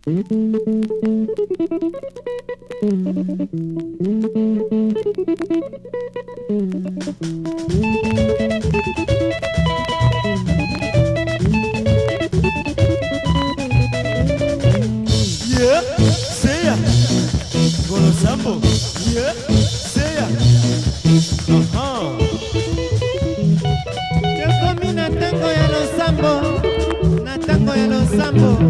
sambo na ntango ya losambo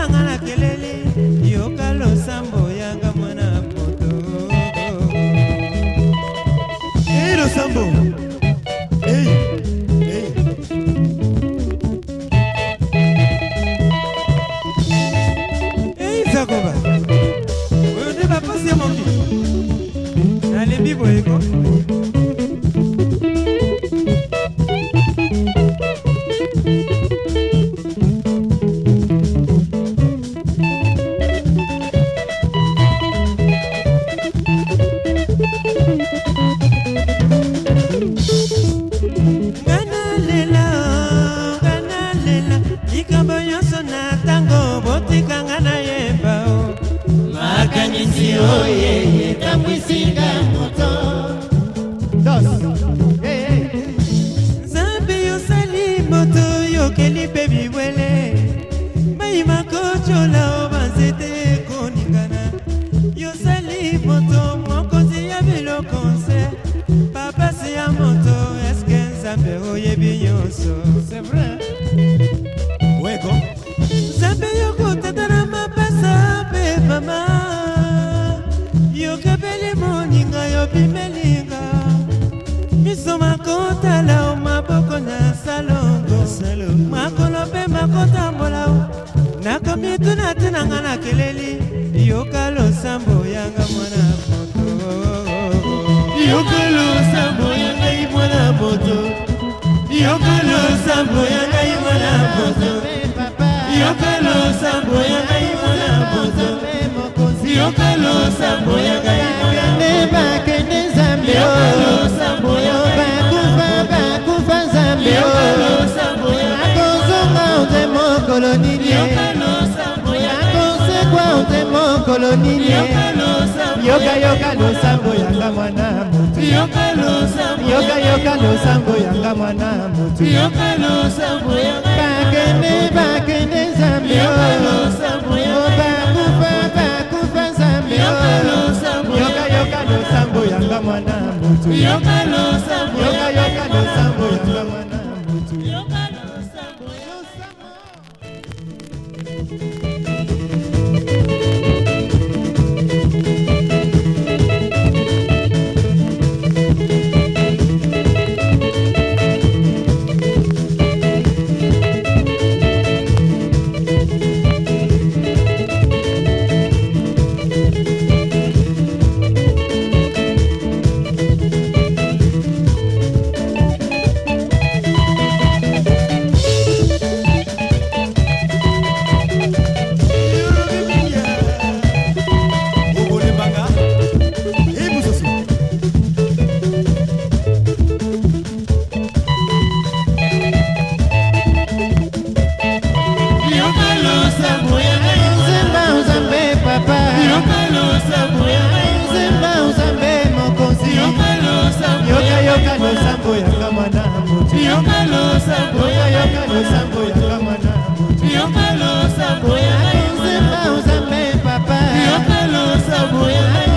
kolanga na kelele yoka losambo yanga mwana poto e losambo moto yokeli mpe bibwele mai makotyola o banzete ekoningana yosali moto mokonzi ya biloko nse bapasi ya moto eske nzambe oyebi nyonso nzambe yokotatana mapasa mpe mama yokabeli moninga yobimelinga miso makotala o maboko na tuna tunanga na keleli yoka losambo yanga mwana moto yoka losambo yangai mwana moto yoka losambo yangai mwana moto yoka losambo yangai mwana moto yoka losambo yangai mikolo nini yokayoka losambo yanga mwana motu yokayoka losambo yanga mwana motu bakende bakende nzambe bakufa bakufa nzambe yokayoka losambo yanga mwana motu yokayoka losambo yanga mwana yoka losambo yoka mwana yoka losambo yoka nzemba uzambe papa yoka losambo yoka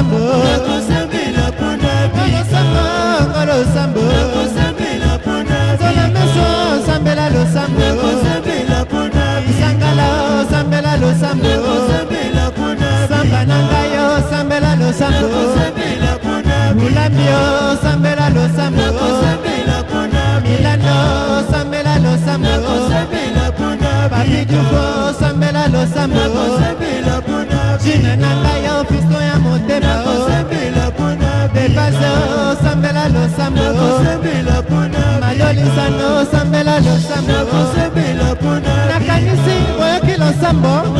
losambo nakosambela mpona bisaanga losambo nakosambela mpona zola meso osambela losambo nakosambela mpona bisangala osambela losambo nakosambela mpona samba na ngai osambela losambo nakosambela mpona bulambi osambela losambo nakosambela mpona milano osambela losambo nakosambela mpona babijuko osambela losambo nakosambela mpona jine na ngai motema epase osambela losambo malolisano osambela losambo nakanisi oyoki losambo